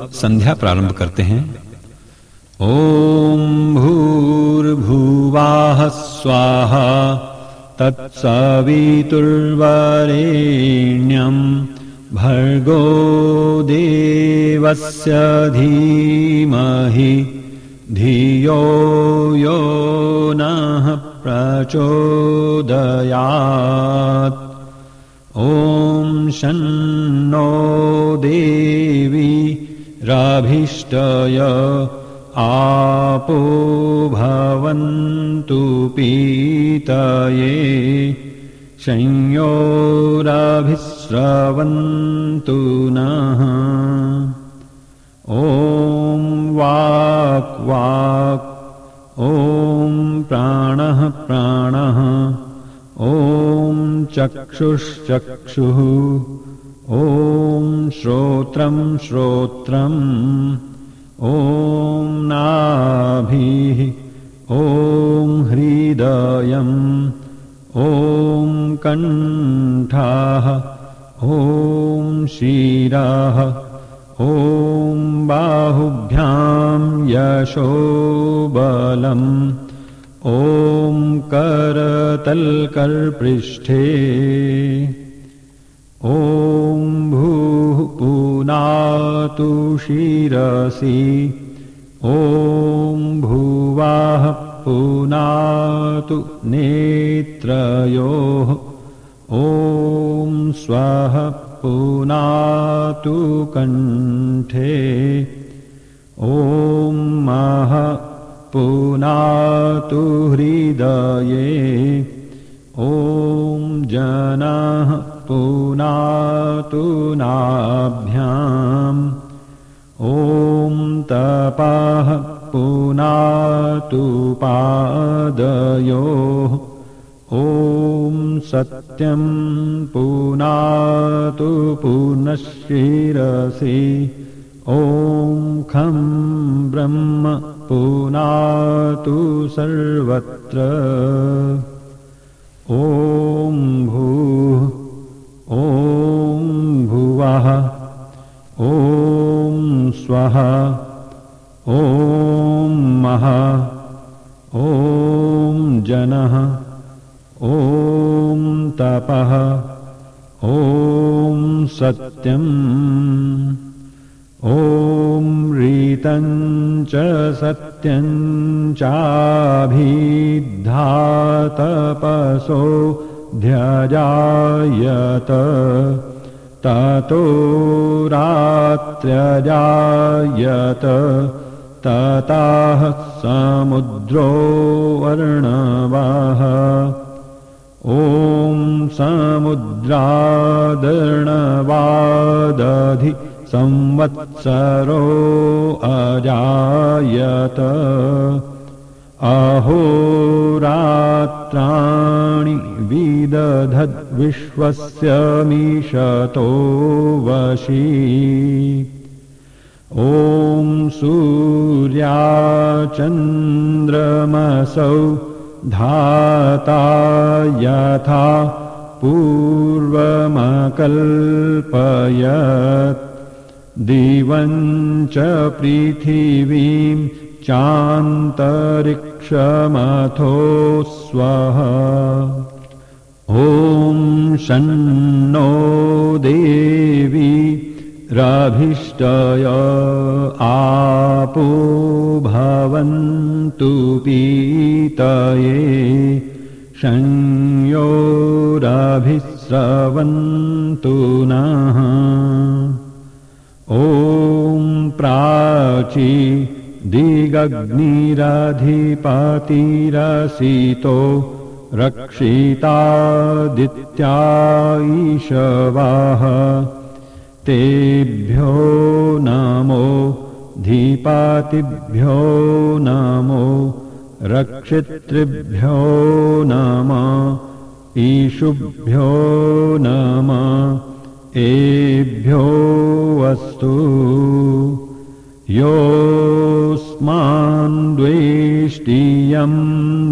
संध्या प्रारंभ करते हैं। ॐ भूर्भुवाः स्वाहा तत्सवितुर्वरेण्यम् भर्गो देवस्य धीमहि धियो यो नः प्रचोदयात्। ॐ शन्नो देवी राभिष्टय आपो भवन्तु पीतये संयोराभिस्रवन्तु नः। ॐ वाक् वाक् ॐ प्राणः प्राणः ॐ चक्षुश्चक्षुः ॐ श्रोत्रम् श्रोत्रम् ॐ नाभिः ॐ हृदयम् ॐ कण्ठाः ॐ शिराः ॐ बाहुभ्यां यशोबलम् ॐ करतल्कर्पृष्ठे ॐ भूः पुनातु शिरसि। ॐ भुवाः पुनातु नेत्रयोः। ॐ स्वः पुनातु कण्ठे। ॐ मह पुनातु हृदये। ॐ जनः पुनातु नाभ्याम् ॐ तपाः पुनातु पादयोः ॐ सत्यं पुनातु पुनश्शिरसि ॐ खं ब्रह्म पुनातु सर्वत्र। ॐ भूः भुवः ॐ स्वः ॐ जनः। ॐ तपः। ॐ सत्यम्। ॐ रीतं च सत्यं चाभिधातपसो ध्यजायत ततो रात्र्यजायत तताः समुद्रो वर्णवः। ॐ समुद्रादर्णवादधि संवत्सरो अजायत अहोरात्राणि विदधद्विश्वस्य मीशतो वशी। ॐ सूर्याचन्द्रमसौ धाता यथा पूर्वमकल्पयत्। दिवं च पृथिवीं चान्तरिक्षमथो स्वः ॐ शन्नो देवी राभिष्टय आपो भवन्तु पीतये संयोराभिस्रवन्तु नः। ॐ प्राची दिगग्निरधिपतिरसितो रक्षितादित्या ईशवः तेभ्यो नमो धीपातिभ्यो नमो रक्षितृभ्यो नम ईशुभ्यो नम एभ्यो अस्तु योऽस्मान्द्वेष्टियं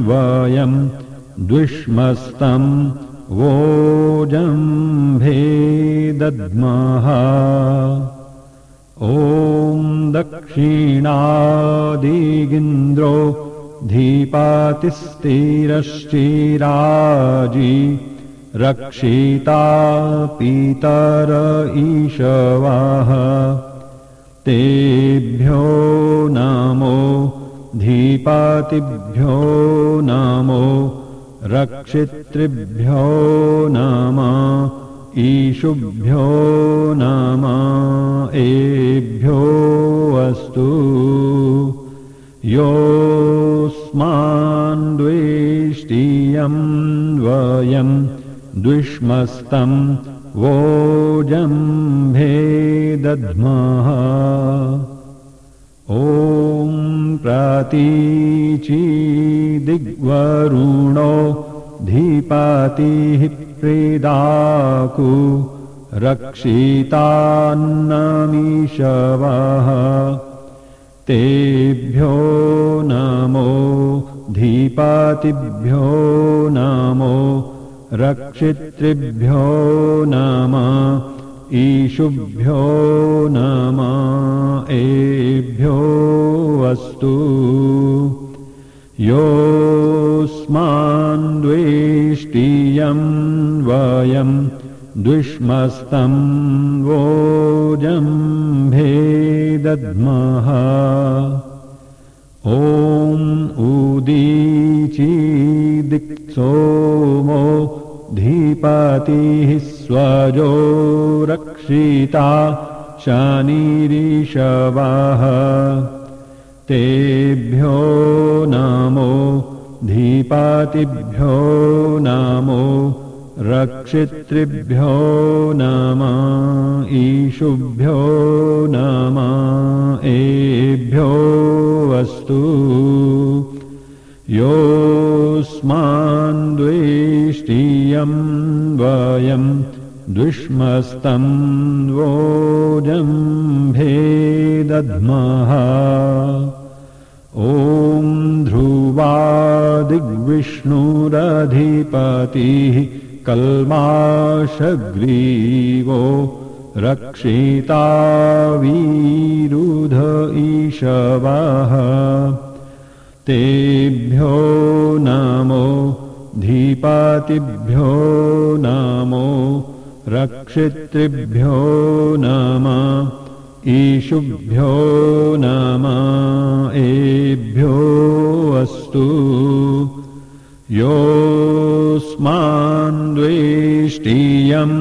वयं द्विष्मस्तं वोजम्भे दद्मः ॐ दक्षिणादिगिन्द्रो धीपातिस्थिरश्चिराजी रक्षिता पीतर ईशवः तेभ्यो नमो धीपातिभ्यो नमो रक्षितृभ्यो नम ईशुभ्यो नम एभ्यो अस्तु। योऽस्मान्द्वेष्टियम् वयम् द्विष्मस्तम् दध्मः ॐ प्रातीची दिग्वरुणो धीपातिः प्रेदाकु रक्षितान्नमीशवः। तेभ्यो नमो धीपातिभ्यो नमो रक्षितृभ्यो नम ईशुभ्यो नम एभ्यो अस्तु। योऽस्मान्द्वेष्टियम् वयम् द्विष्मस्तम् वोजम्भे दद्मः ॐ उदीचीदिक्सोमो धीपतिः स्वजो रक्षिता शनिरिषवः। तेभ्यो नमो धीपातिभ्यो नमो रक्षितृभ्यो नम ईशुभ्यो नम एभ्यो अस्तु योऽस्मान्द्वेष्टियम् वयम् द्विष्मस्तम् वोजम्भे दध्मः ॐ ध्रुवादिग्विष्णुरधिपतिः कल्माशग्रीवो रक्षिता वीरुध ईशवः तेभ्यो नमो धीपातिभ्यो नमो रक्षितृभ्यो नम ईशुभ्यो नम एभ्यो अस्तु। योऽस्मान्द्वेष्टियम्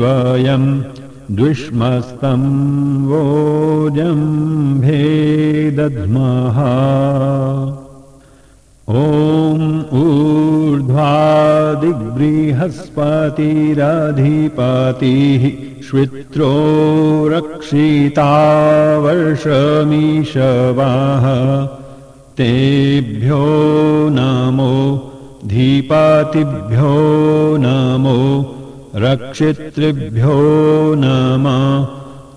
वयम् द्विष्मस्तम् वोजम्भे दध्मः ॐ ऊर्ध्वादिबृहस्पतिरधिपतिः श्वित्रो रक्षिता वर्षमीशवः तेभ्यो नमो धीपातिभ्यो नमो रक्षितृभ्यो नम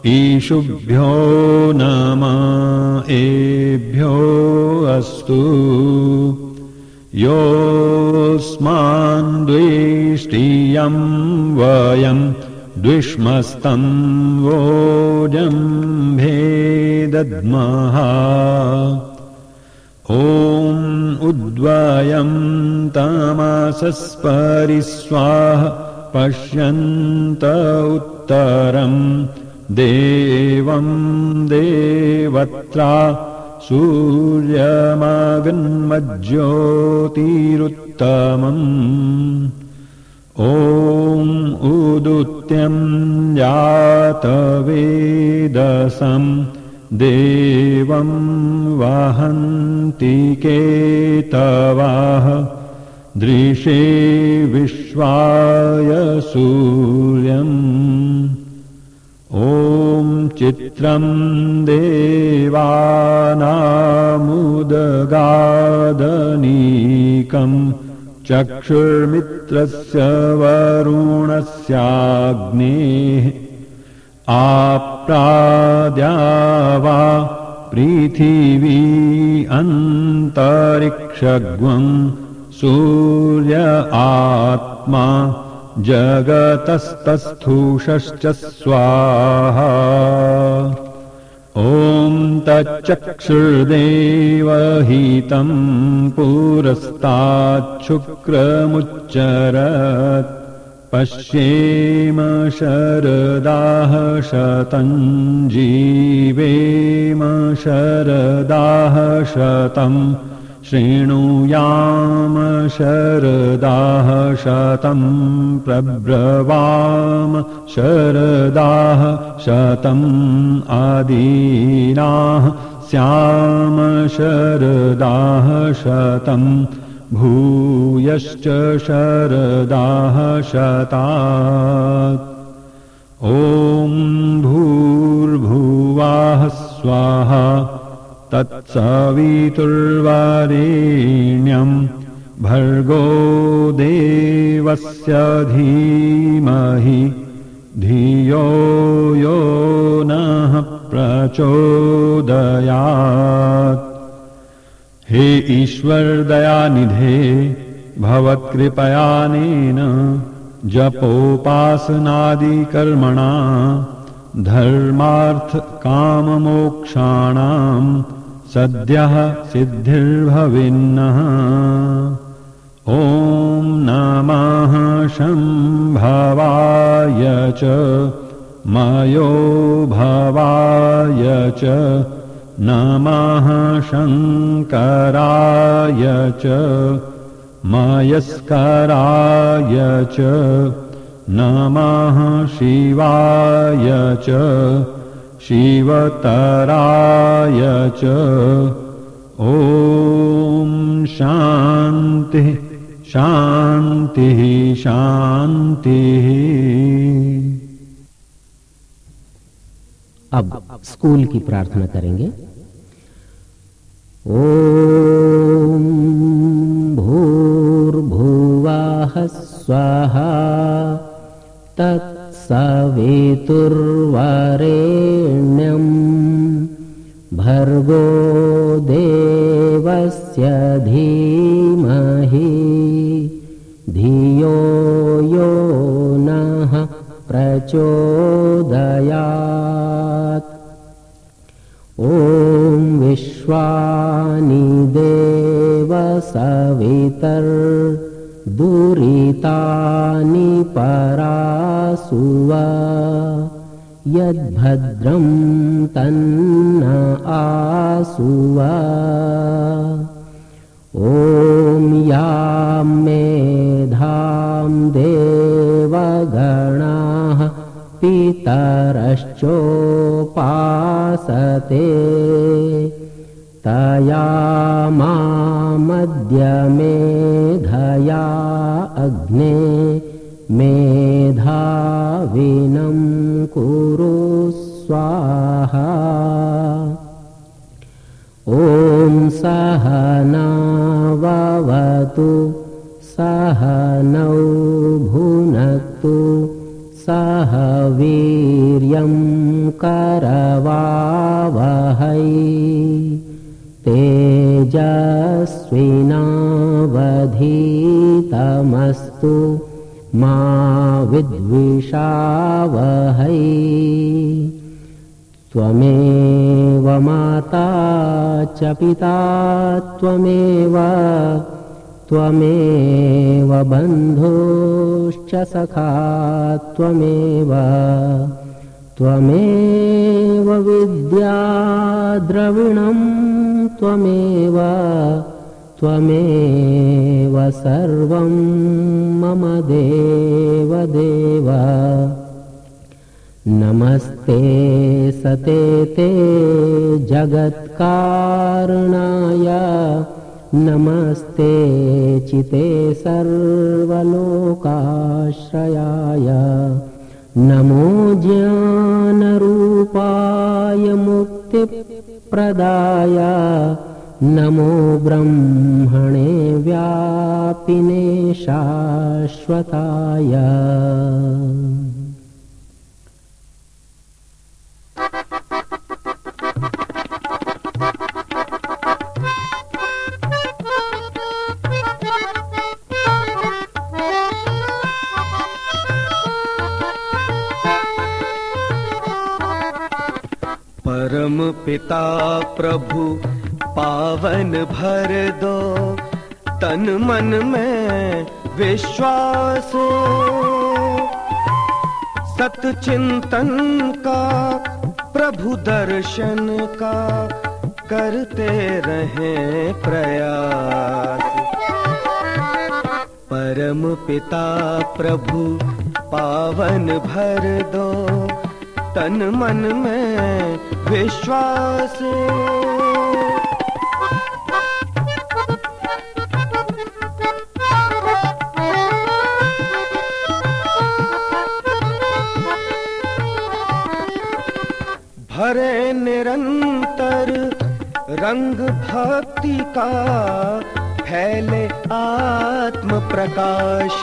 ईशुभ्यो नम एभ्यो अस्तु योऽस्मान्द्वेष्टियम् वयम् द्विष्मस्तम् वोजम्भे दद्मः ॐ उद्वयम् तमसस्परिस्वाह पश्यन्त उत्तरम् देवम् देवत्रा सूर्यमगन्मज्योतिरुत्तमम् ॐ उदुत्यम् जातवेदसम् देवम् वहन्ति केतवाः दृशे विश्वाय सूर्यम् ॐ चित्रम् देवानामुदगादनीकम् चक्षुर्मित्रस्य वरुणस्याग्नेः आप्राद्यावा पृथिवी अन्तरिक्षग्वम् सूर्य आत्मा जगतस्तस्थूषश्च स्वाहा ॐ तच्चक्षुर्देवहितं पुरस्ताच्छुक्रमुच्चरत्। पश्येम शरदाः शतं जीवेम शरदाः शतम् शृणुयाम शरदाः शतं प्रब्रवाम शरदाः शतम् आदीनाः स्याम शरदाः शतम् भूयश्च शरदाः शतात्। ॐ भूर्भुवाः स्वाहा तत्सवितुर्वरेण्यम् भर्गो देवस्य धीमहि धियो यो नः प्रचोदयात्। हे ईश्वरदयानिधे भवत्कृपयानेन जपोपासनादिकर्मणा धर्मार्थकाममोक्षाणाम् सद्यः सिद्धिर्भविन्नः। ॐ नमः शम्भवाय च मयो भवाय च नमः शङ्कराय च मयस्कराय च नमः शिवाय च शिवतराय च। ॐ शान्तिः शान्तिः शान्तिः। अब स्कूल की प्रार्थना करेंगे। ॐ भूर्भुवः स्वहा तत्सवितुर्वरेण्यम् भर्गो देवस्य धीमहि धियो यो नः प्रचोदयात्। ॐ विश्वानि देवसवितर्दुरितानि परासुव यद्भद्रं तन्न आसुव। ॐ यां मेधां देवगणाः पितरश्चोपासते। तया मामद्यमेधया अग्ने मेधाविनं कुरु स्वाहा। ॐ सहनावतु सहनौ भुनक्तु सह वीर्यं करवावहै। तेजस्विनावधीतमस्तु मा विद्विषावहै। त्वमेव माता च पिता त्वमेव त्वमेव बन्धुश्च सखा त्वमेव त्वमेव विद्याद्रविणं त्वमेव त्वमेव सर्वं मम देवदेव। नमस्ते सते ते जगत्कारणाय। नमस्ते चिते सर्वलोकाश्रयाय। नमो ज्ञानरूपाय मुक्तिप्रदाय नमो ब्रह्मणे व्यापिने शाश्वताय। परम पिता प्रभु पावन भर दो, तन मन में विश्वास सत चिंतन का, प्रभु दर्शन का, करते रहे प्रयास। परम पिता प्रभु, पावन भर दो, तन मन में विश्वास भरे निरंतर रंग भक्ति का फैले आत्म प्रकाश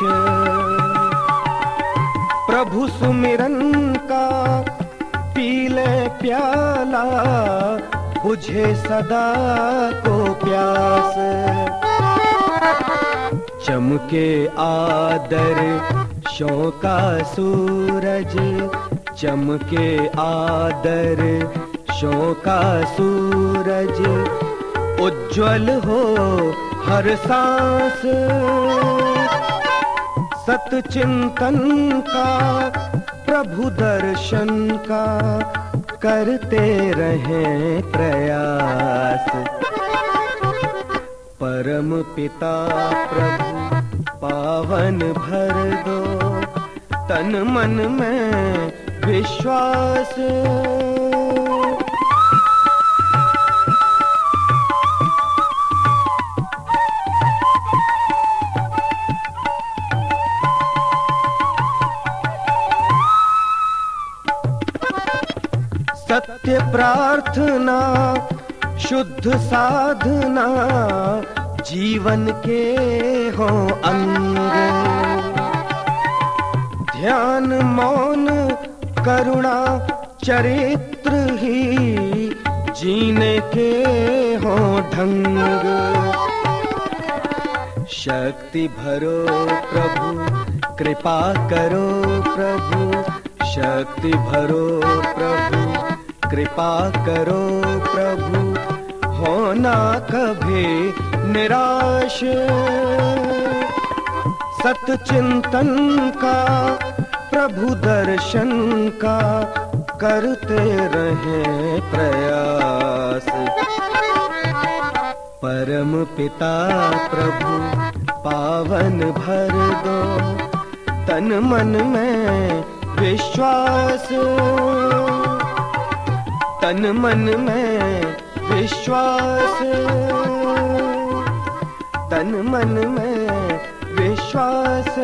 प्रभु सुमिरन का पीले प्याला बुझे सदा को प्यास। चमके आदर शोका सूरज चमके आदर, शोका सूरज, उज्जवल हो हर सांस। सतचिंतन का, प्रभु दर्शन का, करते रहे प्रयास। परम पिता प्रभु, पावन भर दो, तन मन में विश्वास। सत्य प्रार्थना शुद्ध साधना जीवन के हो अंग। ध्यान मौन करुणा चरित्र ही जीने के हो ढंग। शक्ति भरो प्रभु, कृपा करो प्रभु। शक्ति भरो प्रभु, कृपा करो प्रभु। होना कभी निराश। सत चिंतन का प्रभु दर्शन का करते रहे प्रयास। परम पिता प्रभु, पावन भर दो। तन मन में विश्वास। तन मन में विश्वास। तन मन में विश्वास।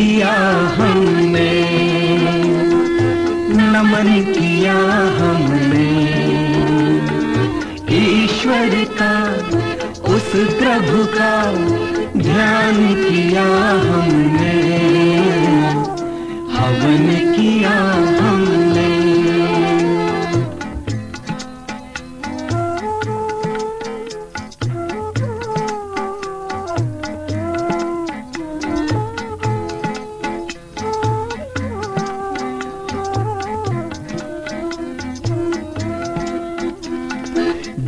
किया हमने नमन किया हमने। ईश्वर का उस प्रभु का ध्यान किया हमने। हवन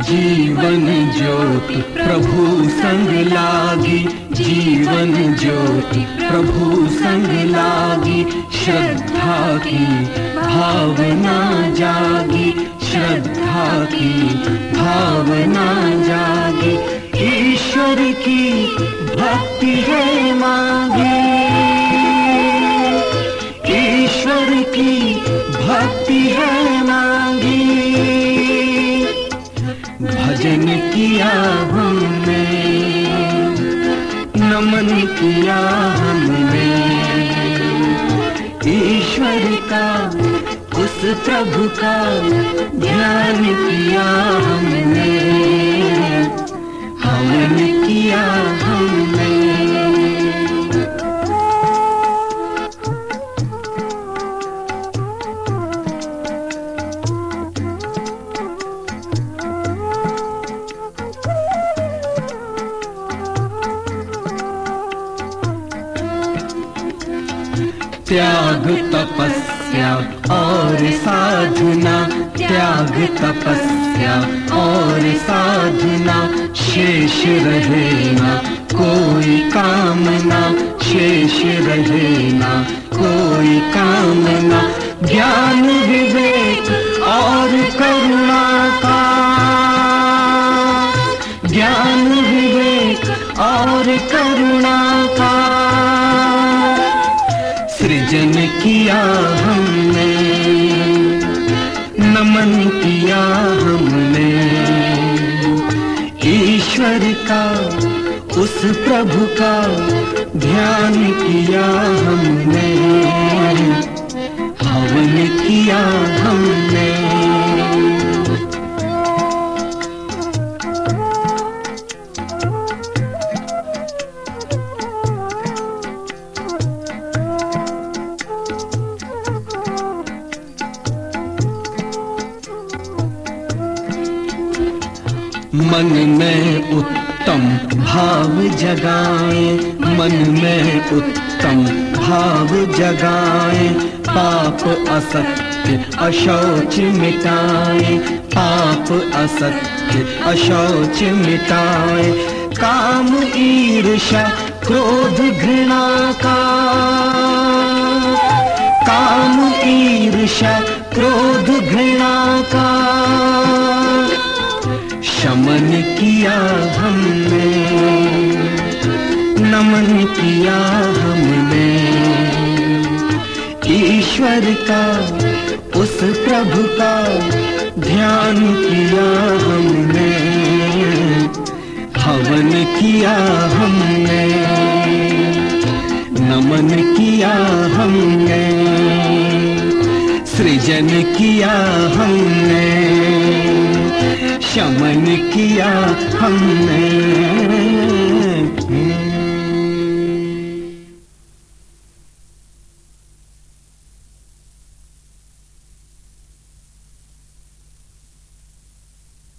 जीवन ज्योति प्रभु संग लागी। जीवन ज्योति प्रभु संग लागी। श्रद्धा की भावना जागी। श्रद्धा की भावना जागी। ईश्वर की भक्ति है मांगी। ईश्वर की भक्ति है मांगी भजन किया हमने, नमन किया हमने। ईश्वर का, उस प्रभु का ध्यान किया हमने हवन किया हमने। त्याग तपस्या और साधना, त्याग तपस्या और साधना। शेष रहे ना कोई कामना, शेष रहे ना कोई कामना। ज्ञान, विवेक और करुणा का। ज्ञान, विवेक और करुणा का। ईश्वर का उस प्रभु का ध्यान किया हमने। हवन किया हमने। मन में उत्तम भाव जगाए, मन में उत्तम भाव जगाए, पाप असत्य अशौच मिटाए, पाप असत्य अशौच मिटाए, काम ईर्षा क्रोध घृणा का प्रभु का ध्यान किया हमने, हवन किया हमने, नमन किया हमने, सृजन किया हमने, शमन किया हमने।